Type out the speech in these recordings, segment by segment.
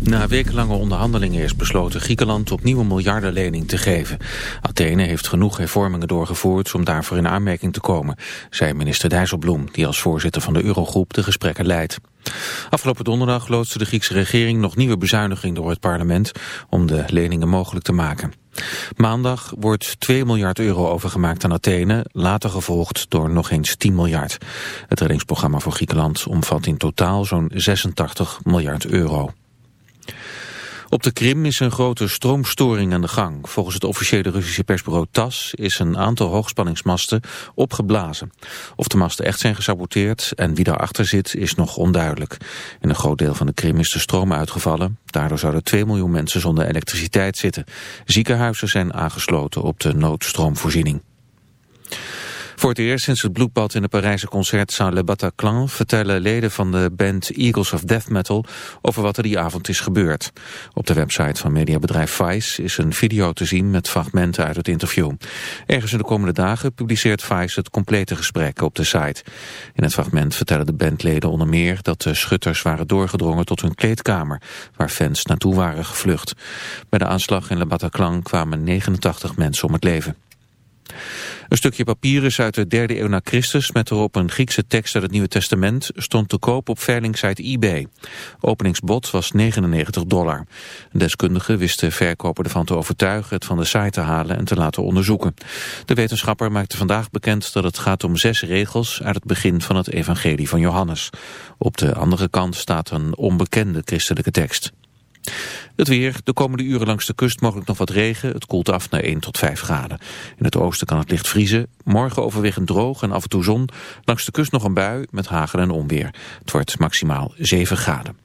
Na wekenlange onderhandelingen is besloten Griekenland opnieuw een miljardenlening te geven. Athene heeft genoeg hervormingen doorgevoerd om daarvoor in aanmerking te komen, zei minister Dijsselbloem, die als voorzitter van de Eurogroep de gesprekken leidt. Afgelopen donderdag loodste de Griekse regering nog nieuwe bezuiniging door het parlement om de leningen mogelijk te maken. Maandag wordt 2 miljard euro overgemaakt aan Athene, later gevolgd door nog eens 10 miljard. Het reddingsprogramma voor Griekenland omvat in totaal zo'n 86 miljard euro. Op de Krim is een grote stroomstoring aan de gang. Volgens het officiële Russische persbureau TAS is een aantal hoogspanningsmasten opgeblazen. Of de masten echt zijn gesaboteerd en wie daarachter zit is nog onduidelijk. In een groot deel van de Krim is de stroom uitgevallen. Daardoor zouden 2 miljoen mensen zonder elektriciteit zitten. Ziekenhuizen zijn aangesloten op de noodstroomvoorziening. Voor het eerst sinds het bloedbad in de Parijse concertzaal Le Bataclan vertellen leden van de band Eagles of Death Metal over wat er die avond is gebeurd. Op de website van mediabedrijf Vice is een video te zien met fragmenten uit het interview. Ergens in de komende dagen publiceert Vice het complete gesprek op de site. In het fragment vertellen de bandleden onder meer dat de schutters waren doorgedrongen tot hun kleedkamer, waar fans naartoe waren gevlucht. Bij de aanslag in Le Bataclan kwamen 89 mensen om het leven. Een stukje papier is uit de derde eeuw na Christus met erop een Griekse tekst uit het Nieuwe Testament stond te koop op veilingsite eBay. Openingsbod was 99 dollar. Een deskundige wist de verkoper ervan te overtuigen het van de site te halen en te laten onderzoeken. De wetenschapper maakte vandaag bekend dat het gaat om zes regels uit het begin van het evangelie van Johannes. Op de andere kant staat een onbekende christelijke tekst. Het weer, de komende uren langs de kust mogelijk nog wat regen. Het koelt af naar 1 tot 5 graden. In het oosten kan het licht vriezen. Morgen overwegend droog en af en toe zon. Langs de kust nog een bui met hagel en onweer. Het wordt maximaal 7 graden.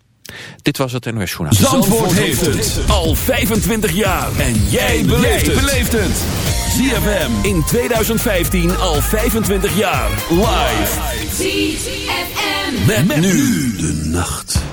Dit was het NOS Journaal. Zandvoort, Zandvoort heeft het al 25 jaar. En jij beleeft het. ZFM in 2015 al 25 jaar. Live. ZFM. met nu de nacht.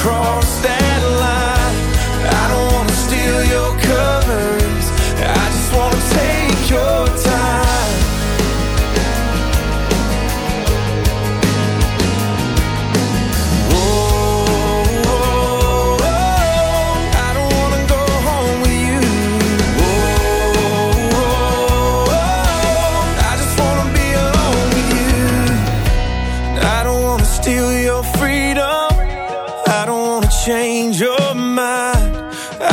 cross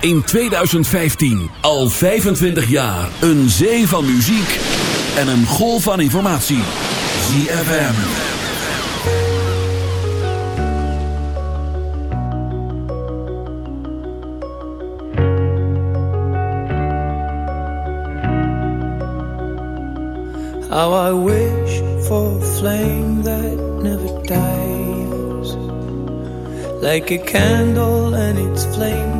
in 2015 al 25 jaar een zee van muziek en een golf van informatie. ZFM. How I wish for a flame that never dies Like a candle and its flame